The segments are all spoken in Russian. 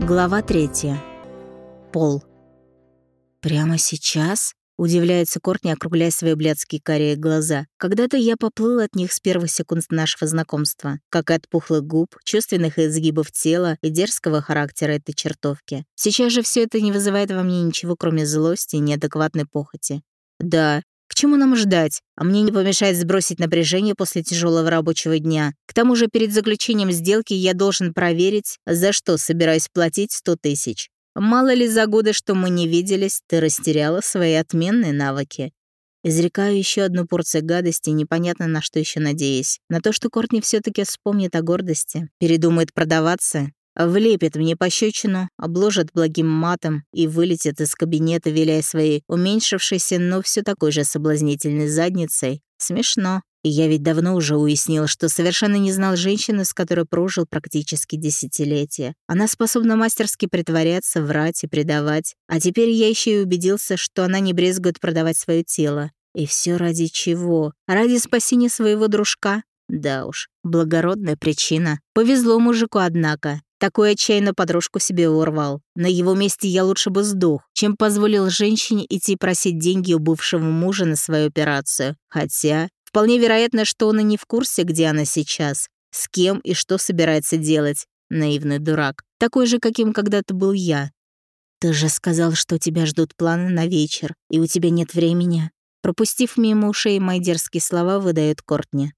Глава третья. Пол. «Прямо сейчас?» — удивляется Кортни, округляя свои блядские карие глаза. «Когда-то я поплыл от них с первых секунд нашего знакомства, как и от пухлых губ, чувственных изгибов тела и дерзкого характера этой чертовки. Сейчас же все это не вызывает во мне ничего, кроме злости и неадекватной похоти. Да, к чему нам ждать? А мне не помешает сбросить напряжение после тяжелого рабочего дня. К тому же перед заключением сделки я должен проверить, за что собираюсь платить 100 тысяч. Мало ли за годы, что мы не виделись, ты растеряла свои отменные навыки. Изрекаю еще одну порцию гадости, непонятно на что еще надеясь. На то, что Кортни все таки вспомнит о гордости, передумает продаваться Влепит мне пощечину, обложит благим матом и вылетит из кабинета, виляя своей уменьшившейся, но все такой же соблазнительной задницей. Смешно. И я ведь давно уже уяснил, что совершенно не знал женщины, с которой прожил практически десятилетия. Она способна мастерски притворяться, врать и предавать. А теперь я еще и убедился, что она не брезгует продавать свое тело. И все ради чего? Ради спасения своего дружка? Да уж, благородная причина. Повезло мужику, однако. Такой отчаянно подружку себе урвал. На его месте я лучше бы сдох, чем позволил женщине идти просить деньги у бывшего мужа на свою операцию. Хотя, вполне вероятно, что он и не в курсе, где она сейчас, с кем и что собирается делать. Наивный дурак. Такой же, каким когда-то был я. «Ты же сказал, что тебя ждут планы на вечер, и у тебя нет времени». Пропустив мимо ушей мои дерзкие слова, выдает Кортни.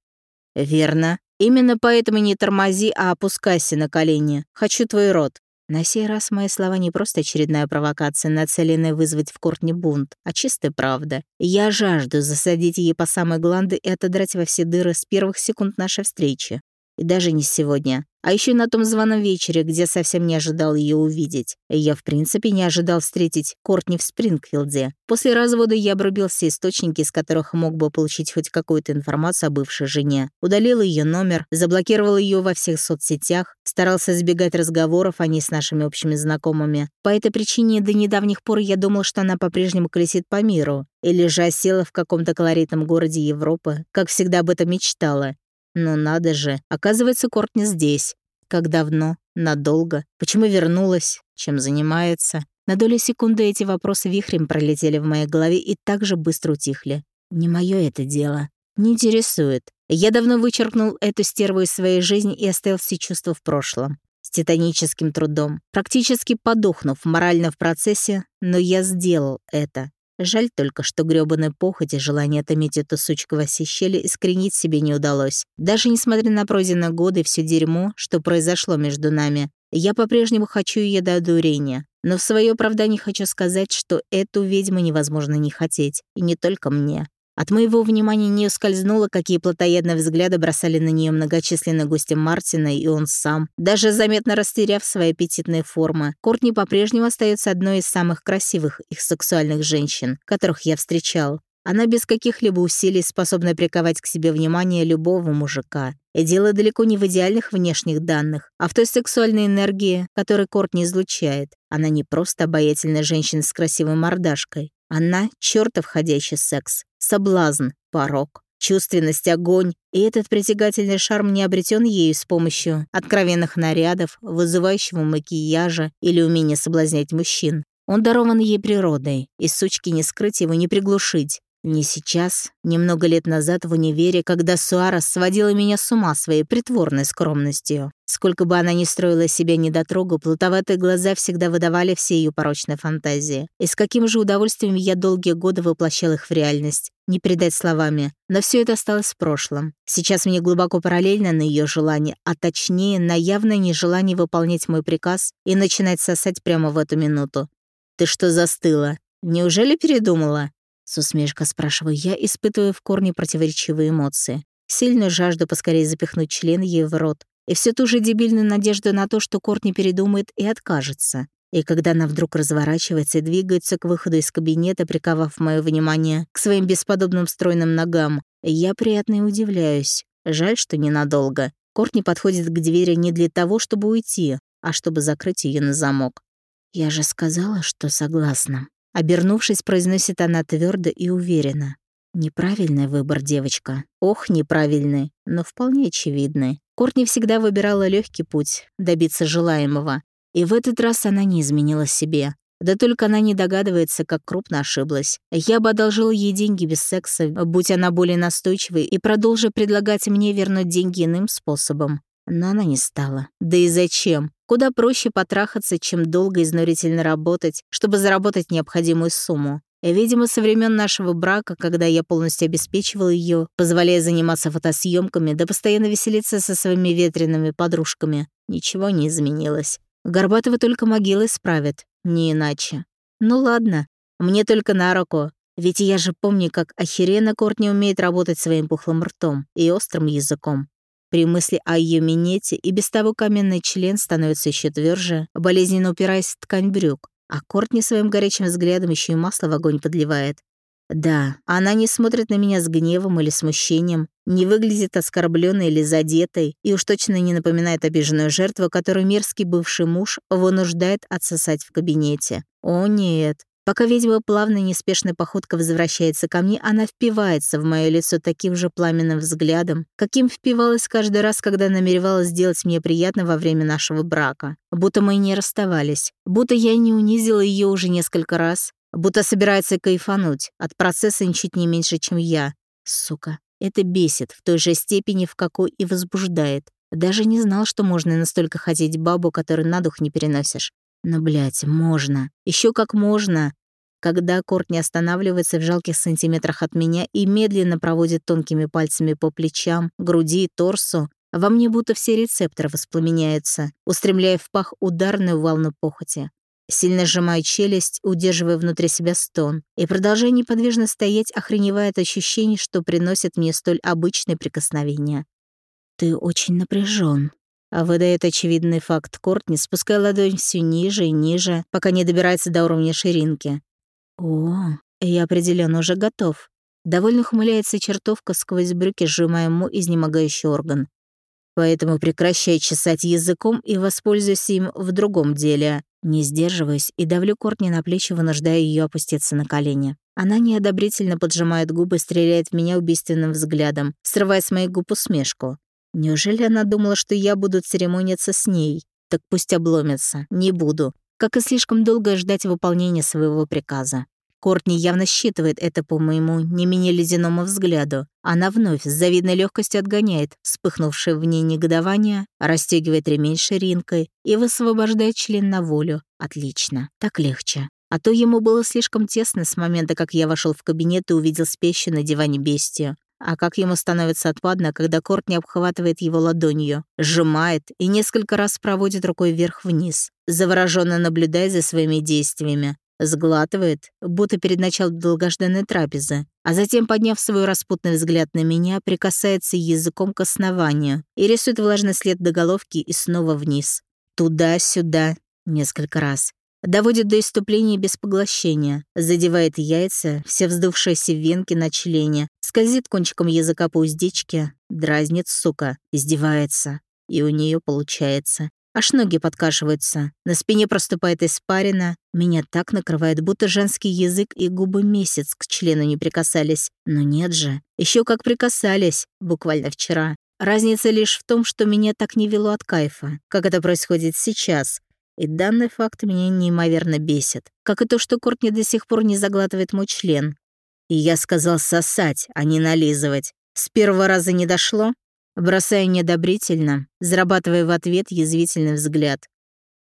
«Верно. Именно поэтому не тормози, а опускайся на колени. Хочу твой рот». На сей раз мои слова не просто очередная провокация, нацеленная вызвать в Кортни бунт, а чистая правда. Я жажду засадить ей по самой гланды и отодрать во все дыры с первых секунд нашей встречи. И даже не сегодня. А еще на том званом вечере, где совсем не ожидал ее увидеть. Я, в принципе, не ожидал встретить Кортни в Спрингфилде. После развода я обрубил все источники, из которых мог бы получить хоть какую-то информацию о бывшей жене. Удалил ее номер, заблокировал ее во всех соцсетях, старался избегать разговоров о ней с нашими общими знакомыми. По этой причине до недавних пор я думал, что она по-прежнему колесит по миру. Или же осела в каком-то колоритном городе Европы, как всегда об этом мечтала. Но надо же, оказывается, Кортни здесь. Как давно? Надолго? Почему вернулась? Чем занимается? На долю секунды эти вопросы вихрем пролетели в моей голове и так же быстро утихли. Не мое это дело. Не интересует. Я давно вычеркнул эту стерву из своей жизни и оставил все чувства в прошлом. С титаническим трудом, практически подохнув морально в процессе, но я сделал это. Жаль только, что грёбаной похоть и желание отомить эту сучку во все щели искоренить себе не удалось. Даже несмотря на пройденные годы и всё дерьмо, что произошло между нами, я по-прежнему хочу ее до одурения. Но в своё оправдание хочу сказать, что эту ведьму невозможно не хотеть. И не только мне. От моего внимания не ускользнуло, какие плотоядные взгляды бросали на нее многочисленные гости Мартина и он сам. Даже заметно растеряв свои аппетитные формы, Кортни по-прежнему остается одной из самых красивых их сексуальных женщин, которых я встречал. Она без каких-либо усилий способна приковать к себе внимание любого мужика. И дело далеко не в идеальных внешних данных, а в той сексуальной энергии, которую Кортни излучает. Она не просто обаятельная женщина с красивой мордашкой. Она — чертов ходящий секс, соблазн, порог, чувственность, огонь. И этот притягательный шарм не обретен ею с помощью откровенных нарядов, вызывающего макияжа или умения соблазнять мужчин. Он дарован ей природой, и сучки не скрыть его, не приглушить. Не сейчас, немного лет назад в универе, когда Суарес сводила меня с ума своей притворной скромностью. Сколько бы она ни строила себя недотрогу, плутоватые глаза всегда выдавали все ее порочные фантазии. И с каким же удовольствием я долгие годы воплощал их в реальность. Не передать словами. Но все это осталось в прошлом. Сейчас мне глубоко параллельно на ее желание, а точнее на явное нежелание выполнять мой приказ и начинать сосать прямо в эту минуту. «Ты что застыла? Неужели передумала?» С усмешкой спрашиваю я, испытывая в корне противоречивые эмоции. Сильную жажду поскорее запихнуть член ей в рот. И все ту же дебильную надежду на то, что Кортни передумает и откажется. И когда она вдруг разворачивается и двигается к выходу из кабинета, приковав мое внимание к своим бесподобным стройным ногам, я приятно и удивляюсь. Жаль, что ненадолго. Кортни подходит к двери не для того, чтобы уйти, а чтобы закрыть ее на замок. «Я же сказала, что согласна». Обернувшись, произносит она твердо и уверенно. Неправильный выбор, девочка. Ох, неправильный, но вполне очевидный. Кортни всегда выбирала легкий путь, добиться желаемого. И в этот раз она не изменила себе. Да только она не догадывается, как крупно ошиблась. Я бы одолжил ей деньги без секса, будь она более настойчивой, и продолжи предлагать мне вернуть деньги иным способом. Но она не стала. Да и зачем? Куда проще потрахаться, чем долго и изнурительно работать, чтобы заработать необходимую сумму. Видимо, со времен нашего брака, когда я полностью обеспечивал ее, позволяя заниматься фотосъемками, да постоянно веселиться со своими ветреными подружками, ничего не изменилось. Горбатова только могилы справит, не иначе. Ну ладно, мне только на руку, ведь я же помню, как охеренно Кортни умеет работать своим пухлым ртом и острым языком. При мысли о ее минете и без того каменный член становится еще тверже, болезненно упираясь в ткань брюк, а Кортни своим горячим взглядом еще и масло в огонь подливает. Да, она не смотрит на меня с гневом или смущением, не выглядит оскорбленной или задетой и уж точно не напоминает обиженную жертву, которую мерзкий бывший муж вынуждает отсосать в кабинете. О нет, Пока ведьма плавно неспешной походкой возвращается ко мне, она впивается в мое лицо таким же пламенным взглядом, каким впивалась каждый раз, когда намеревалась сделать мне приятно во время нашего брака. Будто мы не расставались, будто я не унизила ее уже несколько раз, будто собирается кайфануть от процесса ничуть не меньше, чем я. Сука, это бесит в той же степени, в какой и возбуждает. Даже не знал, что можно настолько хотеть бабу, которую на дух не переносишь. Но, блядь, можно. Еще как можно. Когда Корт не останавливается в жалких сантиметрах от меня и медленно проводит тонкими пальцами по плечам, груди и торсу, во мне будто все рецепторы воспламеняются, устремляя в пах ударную волну похоти. Сильно сжимаю челюсть, удерживая внутри себя стон, и продолжая неподвижно стоять, охреневая от ощущений, что приносит мне столь обычное прикосновение. «Ты очень напряжен, а выдает очевидный факт Кортни, спуская ладонь все ниже и ниже, пока не добирается до уровня ширинки. О, я определенно уже готов. Довольно ухмыляется чертовка сквозь брюки, сжимая ему изнемогающий орган. Поэтому прекращай чесать языком и воспользуйся им в другом деле. Не сдерживаясь и давлю Кортни на плечи, вынуждая ее опуститься на колени. Она неодобрительно поджимает губы, стреляет в меня убийственным взглядом, срывая с моих губ усмешку. Неужели она думала, что я буду церемониться с ней? Так пусть обломится. Не буду. Как и слишком долго ждать выполнения своего приказа. Кортни явно считывает это по моему не менее ледяному взгляду. Она вновь с завидной легкостью отгоняет вспыхнувшее в ней негодование, расстегивает ремень ширинкой и высвобождает член на волю. Отлично. Так легче. А то ему было слишком тесно с момента, как я вошел в кабинет и увидел спящую на диване бестию. А как ему становится отпадно, когда Кортни обхватывает его ладонью, сжимает и несколько раз проводит рукой вверх-вниз, завороженно наблюдая за своими действиями, сглатывает, будто перед началом долгожданной трапезы, а затем, подняв свой распутный взгляд на меня, прикасается языком к основанию и рисует влажный след до головки и снова вниз. Туда-сюда, несколько раз доводит до иступления без поглощения, задевает яйца, все вздувшиеся венки на члене, скользит кончиком языка по уздечке, дразнит, сука, издевается. И у нее получается. Аж ноги подкашиваются, на спине проступает испарина, меня так накрывает, будто женский язык и губы месяц к члену не прикасались. Но нет же, еще как прикасались, буквально вчера. Разница лишь в том, что меня так не вело от кайфа, как это происходит сейчас, и данный факт меня неимоверно бесит, как и то, что Кортни до сих пор не заглатывает мой член. И я сказал сосать, а не нализывать. С первого раза не дошло? Бросаю недобрительно, зарабатывая в ответ язвительный взгляд.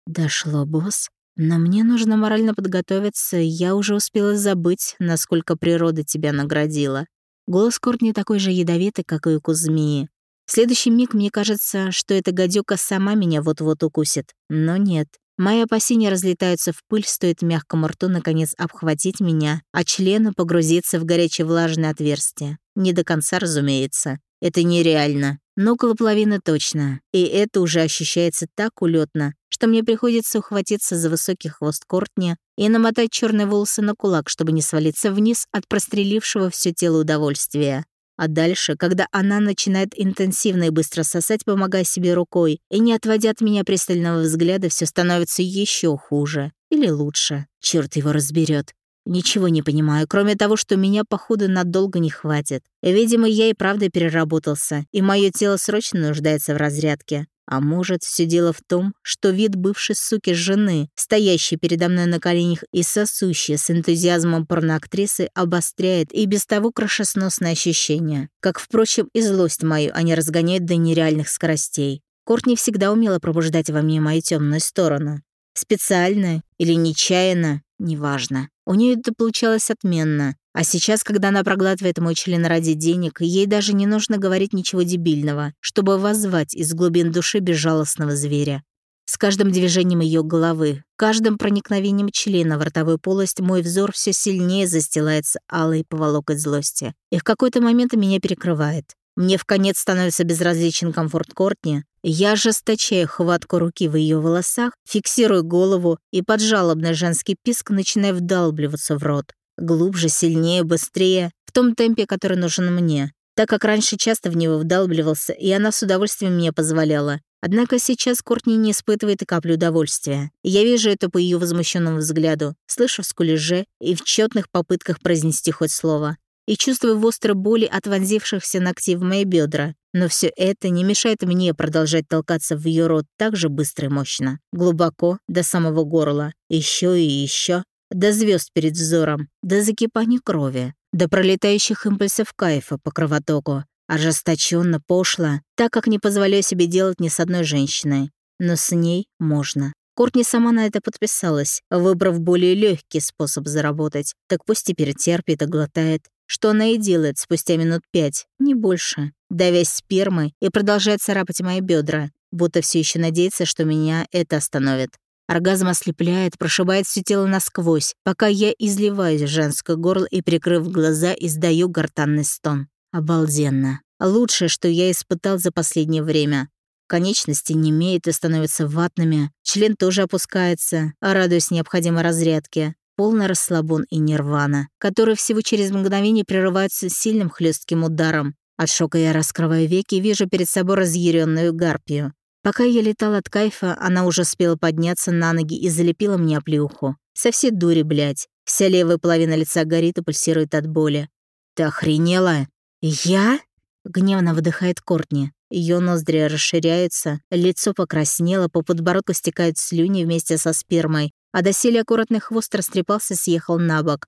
Дошло, босс. Но мне нужно морально подготовиться, я уже успела забыть, насколько природа тебя наградила. Голос Кортни такой же ядовитый, как и у змеи. В следующий миг мне кажется, что эта гадюка сама меня вот-вот укусит. Но нет. Мои опасения разлетаются в пыль, стоит мягкому рту наконец обхватить меня, а члену погрузиться в горячее влажное отверстие. Не до конца, разумеется. Это нереально. Но около половины точно. И это уже ощущается так улетно, что мне приходится ухватиться за высокий хвост Кортни и намотать черные волосы на кулак, чтобы не свалиться вниз от прострелившего все тело удовольствия. А дальше, когда она начинает интенсивно и быстро сосать, помогая себе рукой, и не отводя от меня пристального взгляда, все становится еще хуже. Или лучше. Черт его разберет. Ничего не понимаю, кроме того, что меня, походу, надолго не хватит. Видимо, я и правда переработался, и мое тело срочно нуждается в разрядке. А может, все дело в том, что вид бывшей суки жены, стоящей передо мной на коленях и сосущей с энтузиазмом порноактрисы, обостряет и без того крышесносное ощущение. Как, впрочем, и злость мою они разгоняют до нереальных скоростей. Кортни всегда умела пробуждать во мне мою темную сторону. Специально или нечаянно, неважно. У нее это получалось отменно. А сейчас, когда она проглатывает мой член ради денег, ей даже не нужно говорить ничего дебильного, чтобы воззвать из глубин души безжалостного зверя. С каждым движением ее головы, каждым проникновением члена в ротовую полость мой взор все сильнее застилается алой поволокой злости. И в какой-то момент меня перекрывает. Мне в конец становится безразличен комфорт Кортни. Я ожесточаю хватку руки в ее волосах, фиксирую голову и под жалобный женский писк начинаю вдалбливаться в рот. Глубже, сильнее, быстрее, в том темпе, который нужен мне, так как раньше часто в него вдалбливался, и она с удовольствием мне позволяла. Однако сейчас Кортни не испытывает и капли удовольствия. Я вижу это по ее возмущенному взгляду, слышу в скулеже и в тщетных попытках произнести хоть слово. И чувствую острой боли от вонзившихся ногтей в мои бедра. Но все это не мешает мне продолжать толкаться в ее рот так же быстро и мощно. Глубоко, до самого горла. Еще и еще до звезд перед взором, до закипания крови, до пролетающих импульсов кайфа по кровотоку, ожесточенно, пошло, так как не позволяю себе делать ни с одной женщиной. Но с ней можно. Кортни сама на это подписалась, выбрав более легкий способ заработать. Так пусть теперь терпит и глотает, что она и делает спустя минут пять, не больше, давясь спермой и продолжает царапать мои бедра, будто все еще надеется, что меня это остановит. Оргазм ослепляет, прошибает все тело насквозь, пока я изливаюсь в женское горло и, прикрыв глаза, издаю гортанный стон. Обалденно. Лучшее, что я испытал за последнее время. Конечности не имеют и становятся ватными, член тоже опускается, радуясь необходимой разрядке. Полный расслабон и нирвана, который всего через мгновение прерываются сильным хлестким ударом. От шока я раскрываю веки и вижу перед собой разъяренную гарпию. Пока я летал от кайфа, она уже успела подняться на ноги и залепила мне оплеуху. Со всей дури, блядь. Вся левая половина лица горит и пульсирует от боли. «Ты охренела?» «Я?» — гневно выдыхает Кортни. Ее ноздри расширяются, лицо покраснело, по подбородку стекают слюни вместе со спермой, а доселе аккуратный хвост растрепался, съехал на бок.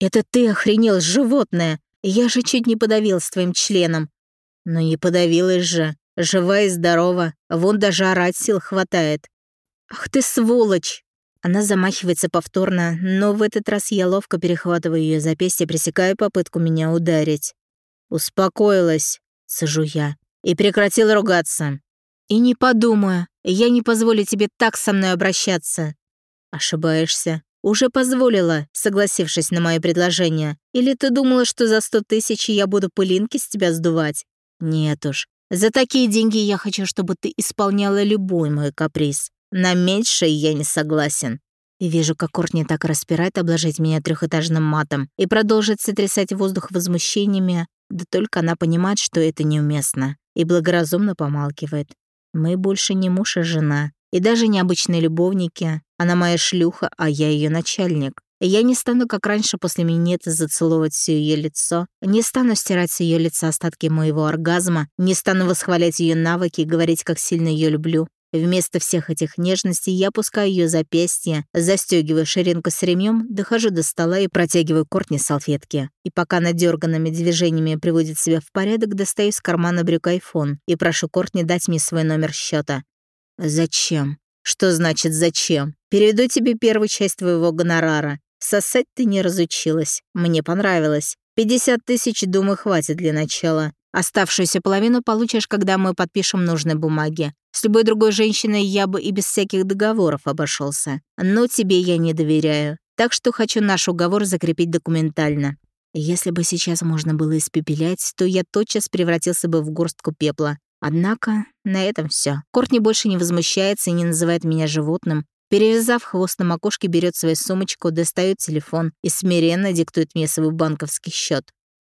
«Это ты охренел, животное! Я же чуть не подавил твоим членом!» «Ну не подавилась же!» Жива и здорова, вон даже орать сил хватает. Ах ты сволочь! Она замахивается повторно, но в этот раз я ловко перехватываю ее запястье, пресекая попытку меня ударить. «Успокоилась», — сажу я, — «и прекратил ругаться». «И не подумаю, я не позволю тебе так со мной обращаться». «Ошибаешься. Уже позволила, согласившись на мое предложение. Или ты думала, что за сто тысяч я буду пылинки с тебя сдувать? Нет уж, за такие деньги я хочу, чтобы ты исполняла любой мой каприз. На меньшее я не согласен. Вижу, как Кортни так распирает обложить меня трехэтажным матом и продолжит сотрясать воздух возмущениями, да только она понимает, что это неуместно, и благоразумно помалкивает. Мы больше не муж и жена, и даже не обычные любовники. Она моя шлюха, а я ее начальник. Я не стану, как раньше, после минета зацеловывать все ее лицо, не стану стирать с ее лица остатки моего оргазма, не стану восхвалять ее навыки и говорить, как сильно ее люблю. Вместо всех этих нежностей я опускаю ее запястье, застегиваю ширинку с ремнем, дохожу до стола и протягиваю Кортни салфетки. И пока она дерганными движениями приводит себя в порядок, достаю из кармана брюк айфон и прошу Кортни дать мне свой номер счета. «Зачем?» «Что значит «зачем»? Переведу тебе первую часть твоего гонорара. Сосать ты не разучилась. Мне понравилось. 50 тысяч, думаю, хватит для начала. Оставшуюся половину получишь, когда мы подпишем нужные бумаги. С любой другой женщиной я бы и без всяких договоров обошелся. Но тебе я не доверяю. Так что хочу наш уговор закрепить документально. Если бы сейчас можно было испепелять, то я тотчас превратился бы в горстку пепла. Однако на этом все. Кортни больше не возмущается и не называет меня животным, Перевязав хвост на макушке, берет свою сумочку, достает телефон и смиренно диктует мне свой банковский счет.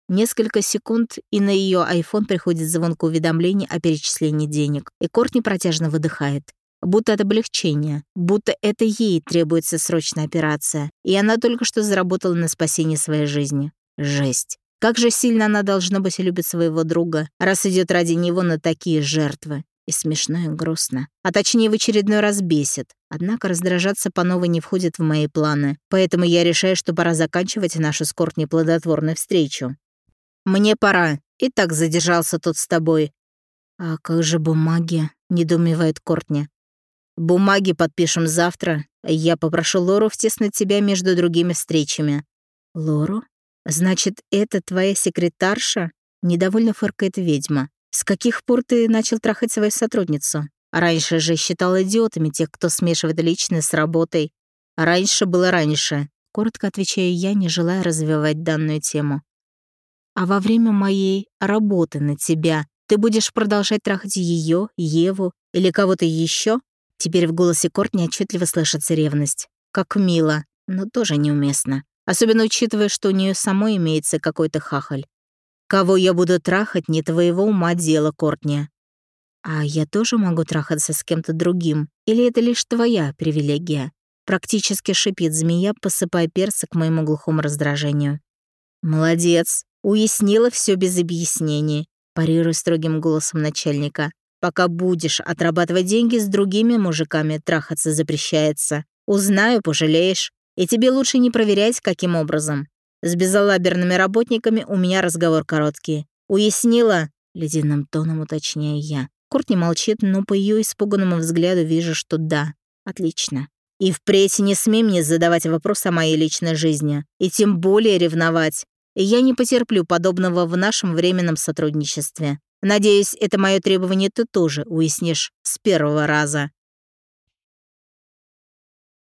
Несколько секунд, и на ее iPhone приходит звонкое уведомление о перечислении денег, и Кортни протяжно выдыхает. Будто от облегчения, будто это ей требуется срочная операция, и она только что заработала на спасение своей жизни. Жесть. Как же сильно она, должно быть, любит своего друга, раз идет ради него на такие жертвы. И смешно, и грустно. А точнее, в очередной раз бесит. Однако раздражаться по новой не входит в мои планы. Поэтому я решаю, что пора заканчивать нашу с Кортни плодотворную встречу. «Мне пора. И так задержался тут с тобой». «А как же бумаги?» — недоумевает Кортни. «Бумаги подпишем завтра. Я попрошу Лору втеснуть тебя между другими встречами». «Лору? Значит, это твоя секретарша?» Недовольно фыркает ведьма. «С каких пор ты начал трахать свою сотрудницу? Раньше же считал идиотами тех, кто смешивает личное с работой. Раньше было раньше», — коротко отвечаю я, не желая развивать данную тему. «А во время моей работы на тебя ты будешь продолжать трахать ее, Еву или кого-то еще? Теперь в голосе Кортни отчетливо слышится ревность. Как мило, но тоже неуместно. Особенно учитывая, что у нее самой имеется какой-то хахаль. Кого я буду трахать, не твоего ума дело, Кортни. А я тоже могу трахаться с кем-то другим? Или это лишь твоя привилегия? Практически шипит змея, посыпая перца к моему глухому раздражению. Молодец, уяснила все без объяснений, парирую строгим голосом начальника. Пока будешь отрабатывать деньги с другими мужиками, трахаться запрещается. Узнаю, пожалеешь. И тебе лучше не проверять, каким образом. С безалаберными работниками у меня разговор короткий. Уяснила?» — ледяным тоном уточняю я. Курт не молчит, но по ее испуганному взгляду вижу, что да. Отлично. И впредь не смей мне задавать вопрос о моей личной жизни. И тем более ревновать. Я не потерплю подобного в нашем временном сотрудничестве. Надеюсь, это мое требование ты тоже уяснишь с первого раза.